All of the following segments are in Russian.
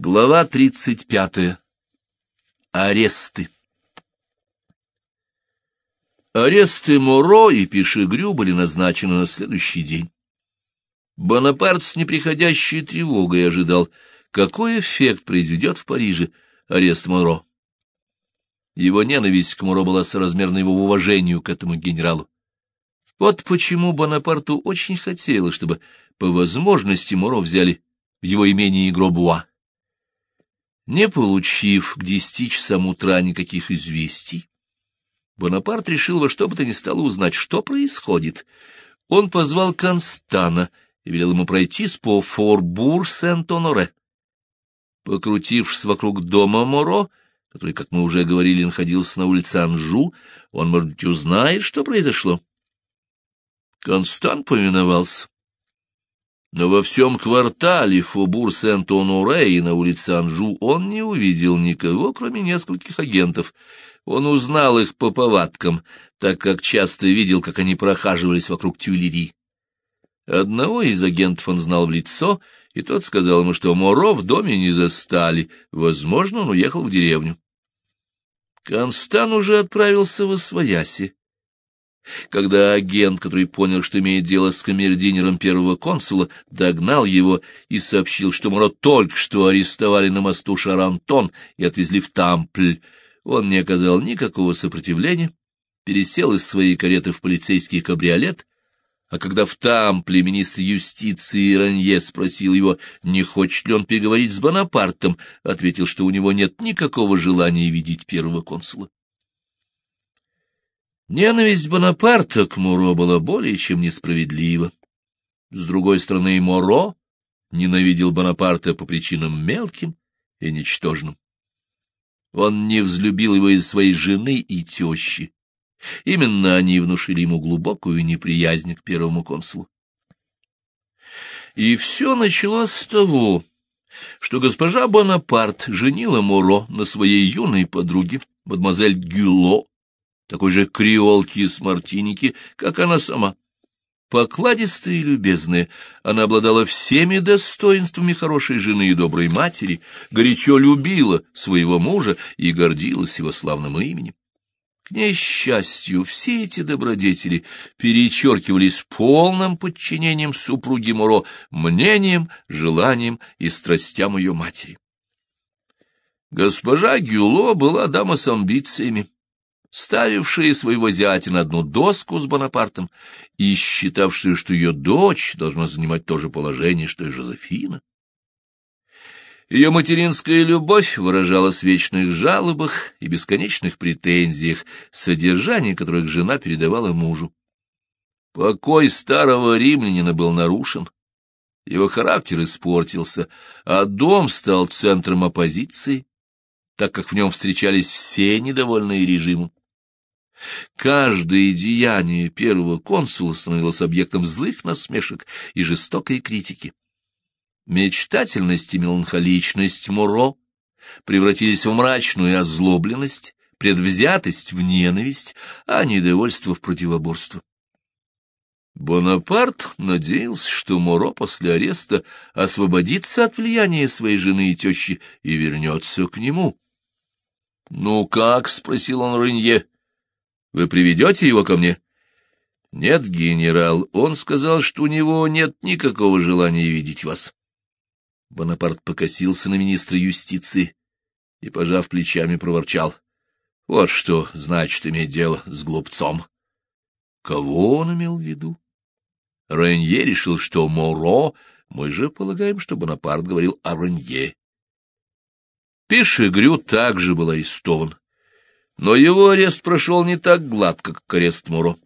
Глава тридцать пятая. Аресты. Аресты Моро и Пишегрю были назначены на следующий день. Бонапарт с неприходящей тревогой ожидал, какой эффект произведет в Париже арест Моро. Его ненависть к Моро была соразмерна его уважению к этому генералу. Вот почему Бонапарту очень хотелось, чтобы по возможности Моро взяли в его имении Гробуа. Не получив к десяти часам утра никаких известий, Бонапарт решил во что бы то ни стало узнать, что происходит. Он позвал Констана и велел ему пройтись по Форбур-Сент-Оноре. Покрутившись вокруг дома Моро, который, как мы уже говорили, находился на улице Анжу, он, может быть, узнает, что произошло. Констант повиновался. Но во всем квартале Фобур-Сент-Оноре и на улице Анжу он не увидел никого, кроме нескольких агентов. Он узнал их по повадкам, так как часто видел, как они прохаживались вокруг Тюильри. Одного из агентов он знал в лицо, и тот сказал ему, что Моро в доме не застали, возможно, он уехал в деревню. Констан уже отправился в Освояси, когда агент, который понял, что имеет дело с камердинером первого консула, догнал его и сообщил, что Муро только что арестовали на мосту Шарантон и отвезли в Тампль, он не оказал никакого сопротивления, пересел из своей кареты в полицейский кабриолет, а когда в Тампле министр юстиции Ранье спросил его, не хочет ли он переговорить с Бонапартом, ответил, что у него нет никакого желания видеть первого консула. Ненависть Бонапарта к Муро была более чем несправедлива. С другой стороны, Моро ненавидел Бонапарта по причинам мелким и ничтожным. Он не взлюбил его из своей жены и тещи. Именно они внушили ему глубокую неприязнь к первому консулу. И все началось с того, что госпожа Бонапарт женила Моро на своей юной подруге, мадемуазель Гюло, такой же креолки с мартиники, как она сама. Покладистая и любезная, она обладала всеми достоинствами хорошей жены и доброй матери, горячо любила своего мужа и гордилась его славным именем. К несчастью, все эти добродетели перечеркивались полным подчинением супруги Муро, мнением, желанием и страстям ее матери. Госпожа Гюло была дама с амбициями ставившая своего зятя на одну доску с Бонапартом и считавшая, что ее дочь должна занимать то же положение, что и Жозефина. Ее материнская любовь выражалась в вечных жалобах и бесконечных претензиях, содержание которых жена передавала мужу. Покой старого римлянина был нарушен, его характер испортился, а дом стал центром оппозиции, так как в нем встречались все недовольные режимом. Каждое деяние первого консула становилось объектом злых насмешек и жестокой критики. Мечтательность и меланхоличность Муро превратились в мрачную озлобленность, предвзятость в ненависть, а недовольство в противоборство. Бонапарт надеялся, что Моро после ареста освободится от влияния своей жены и тещи и вернется к нему. — Ну как? — спросил он Ренье. Вы приведете его ко мне? — Нет, генерал, он сказал, что у него нет никакого желания видеть вас. Бонапарт покосился на министра юстиции и, пожав плечами, проворчал. — Вот что значит иметь дело с глупцом. Кого он имел в виду? Ренье решил, что Моро, мы же полагаем, что Бонапарт говорил о Ренье. Пешегрю также был арестован. Но его арест прошел не так гладко, как арест Муро.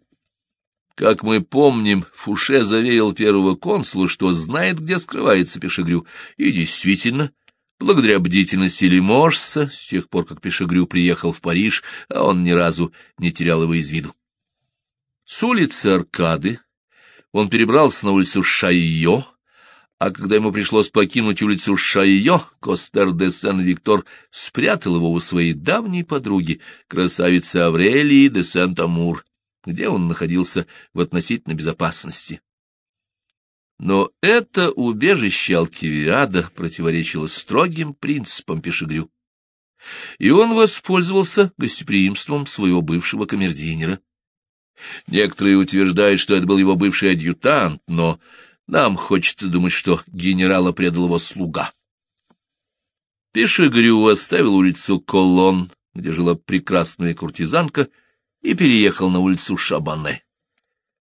Как мы помним, Фуше заверил первого консула, что знает, где скрывается Пешегрю, и действительно, благодаря бдительности Лиможса, с тех пор, как Пешегрю приехал в Париж, а он ни разу не терял его из виду. С улицы Аркады он перебрался на улицу Шайо, а когда ему пришлось покинуть улицу Шайо, Костер де Сен-Виктор спрятал его у своей давней подруги, красавицы Аврелии де Сент-Амур, где он находился в относительной безопасности. Но это убежище Алкивиада противоречило строгим принципам Пешегрю. И он воспользовался гостеприимством своего бывшего камердинера. Некоторые утверждают, что это был его бывший адъютант, но нам хочется думать, что генерала предал его слуга. Пешегрю оставил улицу Колон, где жила прекрасная куртизанка, и переехал на улицу Шабане.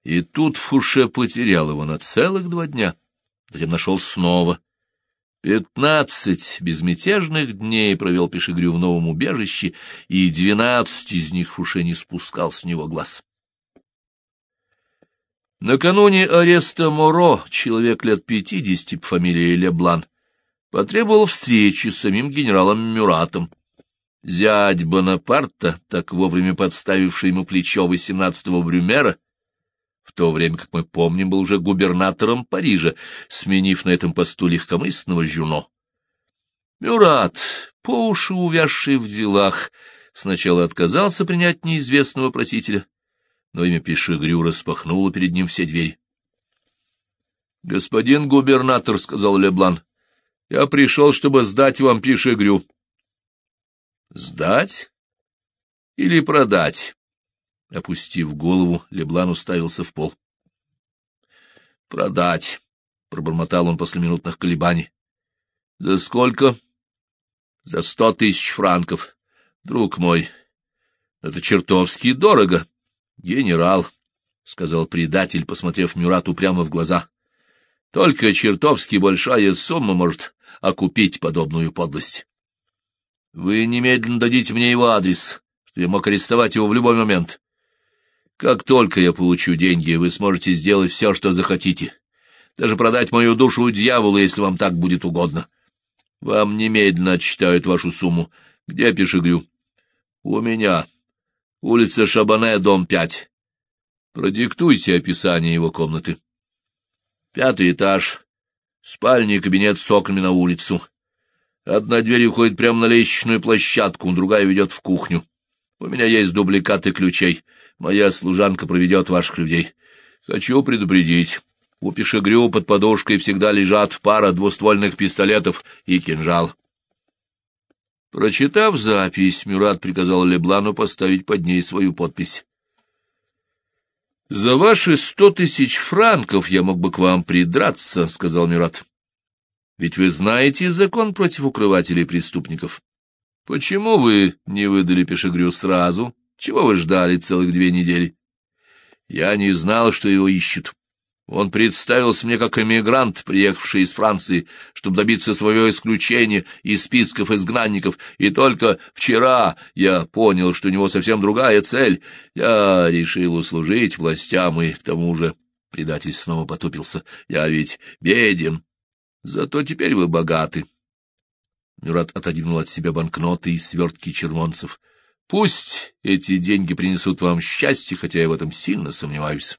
И тут Фуше потерял его на целых два дня, затем нашел снова. Пятнадцать безмятежных дней провел Пешегрю в новом убежище, и двенадцать из них Фуше не спускал с него глаз. Накануне ареста Моро человек лет пятидесяти по фамилии Леблан потребовал встречи с самим генералом Мюратом. Зять Бонапарта, так вовремя подставивший ему плечо восемнадцатого Брюмера, в то время, как мы помним, был уже губернатором Парижа, сменив на этом посту легкомысленного Жюно. Мюрат, по уши увязший в делах, сначала отказался принять неизвестного просителя, но имя Пешегрю распахнуло перед ним все двери. — Господин губернатор, — сказал Леблан, — я пришел, чтобы сдать вам Пешегрю. — Сдать или продать? Опустив голову, Леблан уставился в пол. — Продать, — пробормотал он после минутных колебаний. — За сколько? — За сто тысяч франков. Друг мой, это чертовски дорого. — Генерал, — сказал предатель, посмотрев Мюрату прямо в глаза. — Только чертовски большая сумма может окупить подобную подлость. Вы немедленно дадите мне его адрес, что я мог арестовать его в любой момент. Как только я получу деньги, вы сможете сделать все, что захотите. Даже продать мою душу дьяволу, если вам так будет угодно. Вам немедленно отчитают вашу сумму. Где Пешегрю? У меня. Улица Шабане, дом пять. Продиктуйте описание его комнаты. Пятый этаж. Спальня и кабинет с окнами на улицу. Одна дверь уходит прямо на лестничную площадку, другая ведет в кухню. У меня есть дубликаты ключей. Моя служанка проведет ваших людей. Хочу предупредить. У пешегрю под подушкой всегда лежат пара двуствольных пистолетов и кинжал. Прочитав запись, Мюрат приказал Леблану поставить под ней свою подпись. «За ваши сто тысяч франков я мог бы к вам придраться», — сказал Мюрат. «Ведь вы знаете закон против укрывателей преступников. Почему вы не выдали пешегрю сразу? Чего вы ждали целых две недели? Я не знал, что его ищут. Он представился мне как эмигрант, приехавший из Франции, чтобы добиться своего исключения из списков изгнанников, и только вчера я понял, что у него совсем другая цель. Я решил услужить властям, и к тому же предатель снова потупился. Я ведь беден, зато теперь вы богаты. Мюрат отодвинул от себя банкноты и свертки червонцев. Пусть эти деньги принесут вам счастье, хотя я в этом сильно сомневаюсь.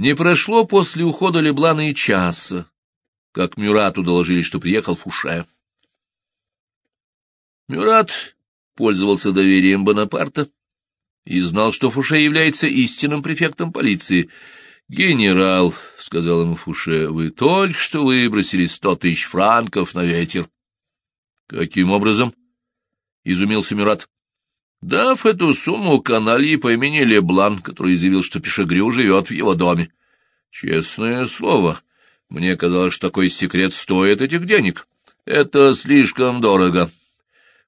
Не прошло после ухода Леблана и часа, как Мюрату доложили, что приехал Фуше. Мюрат пользовался доверием Бонапарта и знал, что Фуше является истинным префектом полиции — «Генерал», — сказал ему Фуше, — «вы только что выбросили сто тысяч франков на ветер». «Каким образом?» — изумился Мюрат. «Дав эту сумму каналье по имени Леблан, который заявил, что Пешегрю живет в его доме. Честное слово, мне казалось, что такой секрет стоит этих денег. Это слишком дорого,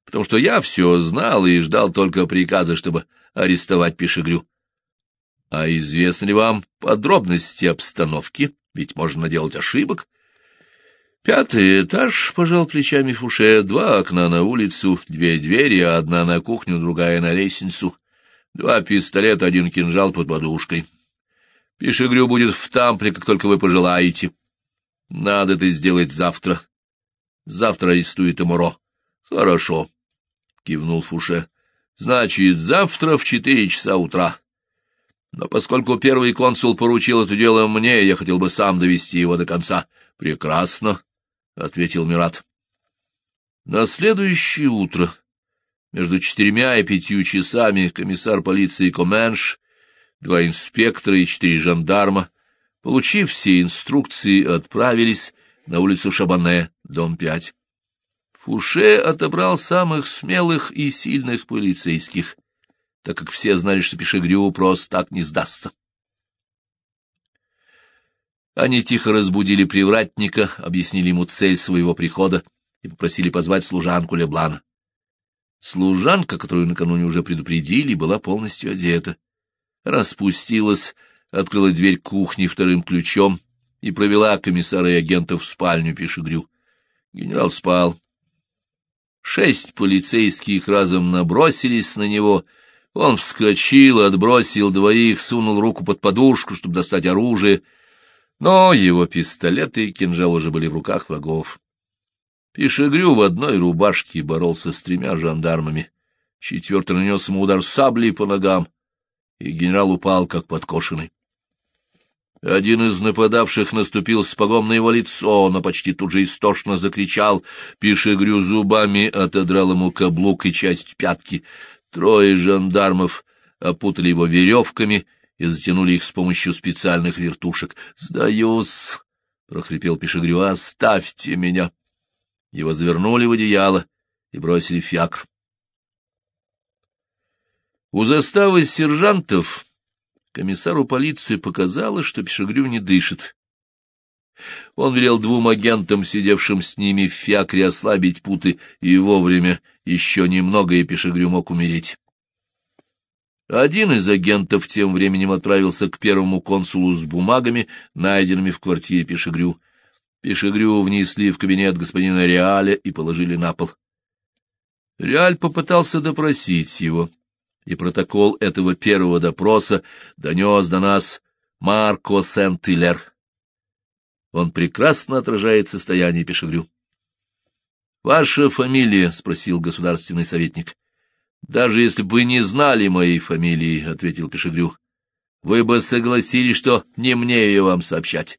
потому что я все знал и ждал только приказа, чтобы арестовать Пешегрю. А известны ли вам подробности обстановки? Ведь можно наделать ошибок. Пятый этаж, — пожал плечами Фуше, — два окна на улицу, две двери, одна на кухню, другая на лестницу, два пистолета, один кинжал под подушкой. Пешегрю будет в тампле, как только вы пожелаете. Надо это сделать завтра. Завтра арестует Амуро. Хорошо, — кивнул Фуше. Значит, завтра в четыре часа утра. Но поскольку первый консул поручил это дело мне, я хотел бы сам довести его до конца. — Прекрасно, — ответил Мират. На следующее утро, между четырьмя и пятью часами, комиссар полиции Коменш Два инспектора и четыре жандарма, получив все инструкции, отправились на улицу Шабане, дом 5. Фуше отобрал самых смелых и сильных полицейских, так как все знали, что Пешегрю просто так не сдастся. Они тихо разбудили привратника, объяснили ему цель своего прихода и попросили позвать служанку Леблана. Служанка, которую накануне уже предупредили, была полностью одета. Распустилась, открыла дверь кухни вторым ключом и провела комиссара и агентов в спальню Пешегрю. Генерал спал. Шесть полицейских разом набросились на него. Он вскочил, отбросил двоих, сунул руку под подушку, чтобы достать оружие. Но его пистолеты и кинжал уже были в руках врагов. Пешегрю в одной рубашке боролся с тремя жандармами. Четвертый нанес ему удар саблей по ногам, и генерал упал, как подкошенный. Один из нападавших наступил сапогом на его лицо, но почти тут же истошно закричал. Пишегрю зубами отодрал ему каблук и часть пятки. Трое жандармов опутали его веревками и затянули их с помощью специальных вертушек. «Сдаюсь!» — прохрипел Пишегрю. «Оставьте меня!» Его завернули в одеяло и бросили в фиакр. У заставы сержантов Комиссару полиции показалось, что Пешегрю не дышит. Он велел двум агентам, сидевшим с ними в фиакре, ослабить путы, и вовремя еще немного, и Пешегрю мог умереть. Один из агентов тем временем отправился к первому консулу с бумагами, найденными в квартире Пешегрю. Пешегрю внесли в кабинет господина Реаля и положили на пол. Реаль попытался допросить его и протокол этого первого допроса донес до нас Марко Сент-Илер. Он прекрасно отражает состояние Пешегрю. — Ваша фамилия? — спросил государственный советник. — Даже если бы не знали моей фамилии, — ответил Пешегрю, — вы бы согласились, что не мне ее вам сообщать.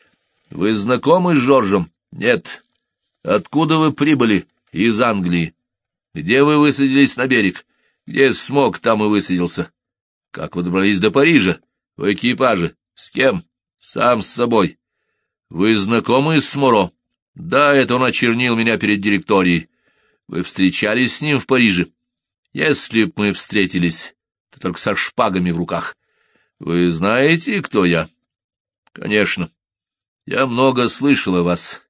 — Вы знакомы с Жоржем? — Нет. — Откуда вы прибыли? — Из Англии. — Где вы высадились на берег? — где смог, там и высадился. Как вы добрались до Парижа? В экипаже. С кем? Сам с собой. Вы знакомы с Моро? Да, это он очернил меня перед директорией. Вы встречались с ним в Париже? Если б мы встретились, то только со шпагами в руках. Вы знаете, кто я? Конечно. Я много слышал о вас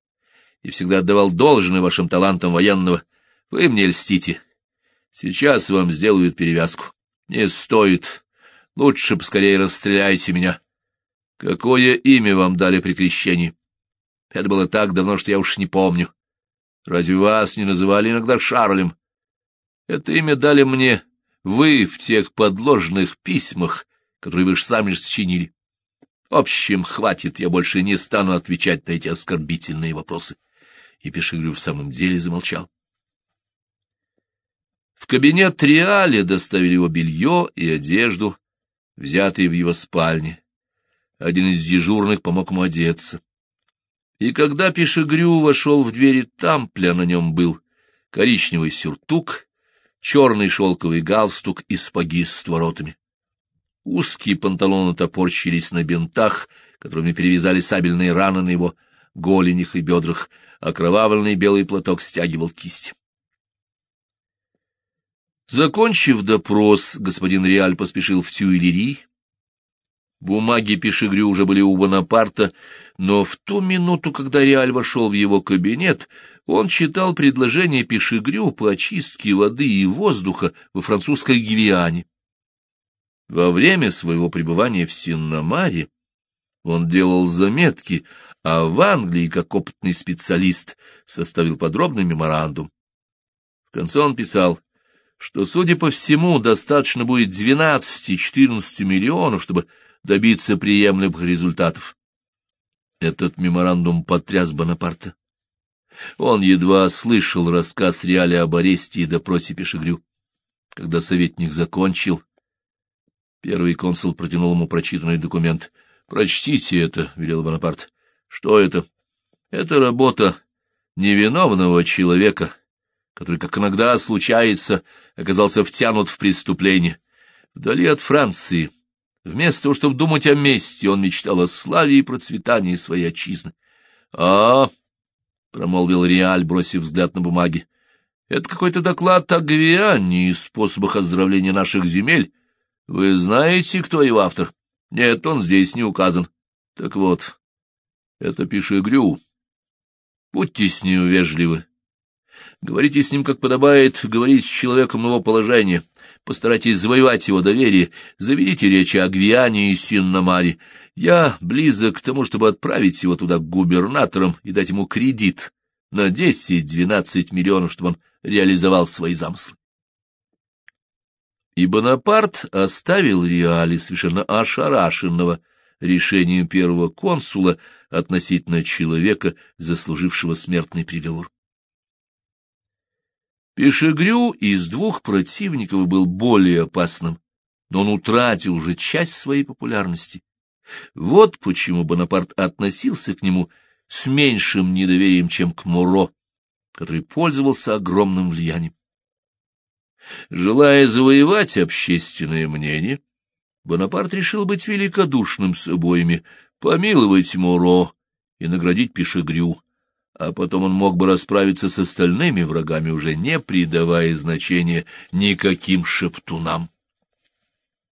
и всегда отдавал должное вашим талантам военного. Вы мне льстите. Сейчас вам сделают перевязку. Не стоит. Лучше поскорее расстреляйте меня. Какое имя вам дали при крещении? Это было так давно, что я уж не помню. Разве вас не называли иногда Шарлем? Это имя дали мне вы в тех подложных письмах, которые вы же сами же сочинили. В общем, хватит, я больше не стану отвечать на эти оскорбительные вопросы. И Пешигрю в самом деле замолчал. В кабинет Триале доставили его белье и одежду, взятые в его спальне. Один из дежурных помог ему одеться. И когда Пешегрю вошел в двери тампля, на нем был коричневый сюртук, черный шелковый галстук и спаги с воротами. Узкие панталоны топорщились на бинтах, которыми перевязали сабельные раны на его голенях и бедрах, окровавленный белый платок стягивал кисть. Закончив допрос, господин Реаль поспешил в Тюильри. Бумаги Пешегрю уже были у Бонапарта, но в ту минуту, когда Реаль вошел в его кабинет, он читал предложение Пешегрю по очистке воды и воздуха во французской Гвиане. Во время своего пребывания в Синнамаре он делал заметки, а в Англии, как опытный специалист, составил подробный меморандум. В конце он писал — что, судя по всему, достаточно будет 12-14 миллионов, чтобы добиться приемлемых результатов. Этот меморандум потряс Бонапарта. Он едва слышал рассказ Реали об аресте и допросе Пешегрю. Когда советник закончил, первый консул протянул ему прочитанный документ. — Прочтите это, — велел Бонапарт. — Что это? — Это работа невиновного человека, который, как иногда случается, оказался втянут в преступление. Вдали от Франции, Вместо того, чтобы думать о мести, он мечтал о славе и процветании своей отчизны. — А, — промолвил Реаль, бросив взгляд на бумаги, — это какой-то доклад о Гвиане и способах оздоровления наших земель. Вы знаете, кто его автор? Нет, он здесь не указан. Так вот, это Пишегрю. Будьте с ним вежливы. Говорите с ним, как подобает, говорить с человеком его положения. Постарайтесь завоевать его доверие. Заведите речь о Гвиане и Синнамаре. Я близок к тому, чтобы отправить его туда к губернаторам и дать ему кредит на десять-двенадцать миллионов, чтобы он реализовал свои замыслы. И Бонапарт оставил Реали совершенно ошарашенного решением первого консула относительно человека, заслужившего смертный приговор. Пешегрю из двух противников был более опасным, но он утратил уже часть своей популярности. Вот почему Бонапарт относился к нему с меньшим недоверием, чем к Муро, который пользовался огромным влиянием. Желая завоевать общественное мнение, Бонапарт решил быть великодушным с обоими, помиловать Муро и наградить Пешегрю, а потом он мог бы расправиться с остальными врагами, уже не придавая значения никаким шептунам.